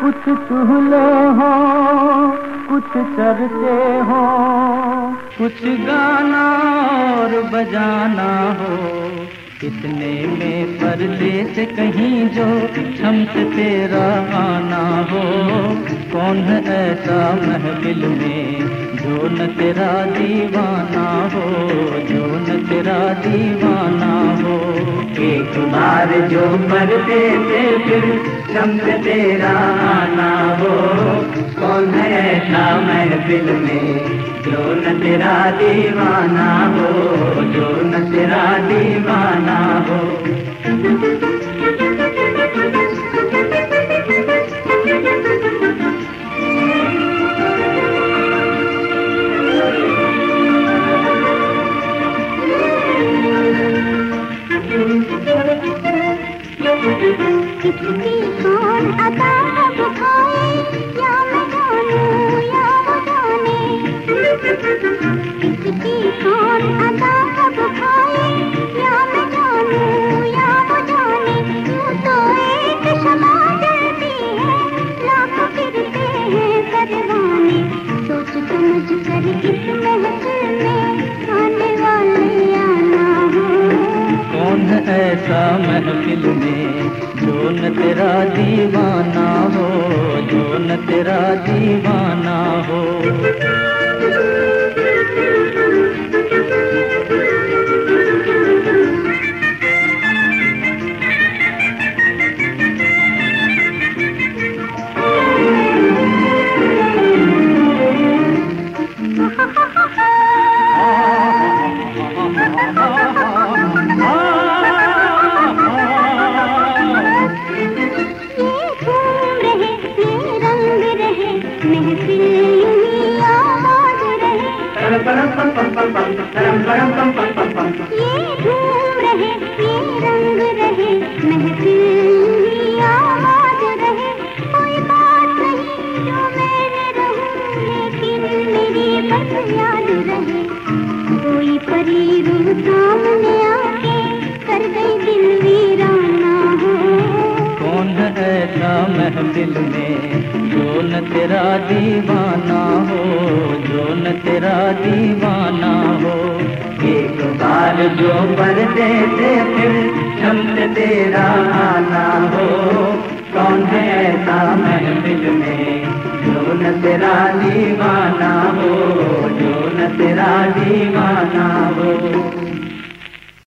कुछ चूल्हे हो, कुछ चरते हो, कुछ गाना और बजाना हो। इतने में पर से कहीं जो छमक तेरा कौन है ऐसा महफिल में? जो न तेरा दीवाना हो, जो न तेरा दीवाना हो। एक बार जो पर्दे से फिर छमक तेरा आना हो। कौन है ऐसा महफिल में? जो न तेरा दीवाना हो, जो न तेरा दीवाना किसकी कौन महफिल में जो न तेरा दीवाना हो जो न तेरा दीवाना हो। रहे परम परम पम पम पम पम कौन तेरा दीवाना हो? एक बार जो पर दे फिर चमक तेरा आना हो। कौन है ऐसा महफिल में जो न तेरा दीवाना हो? जो न तेरा दीवाना हो।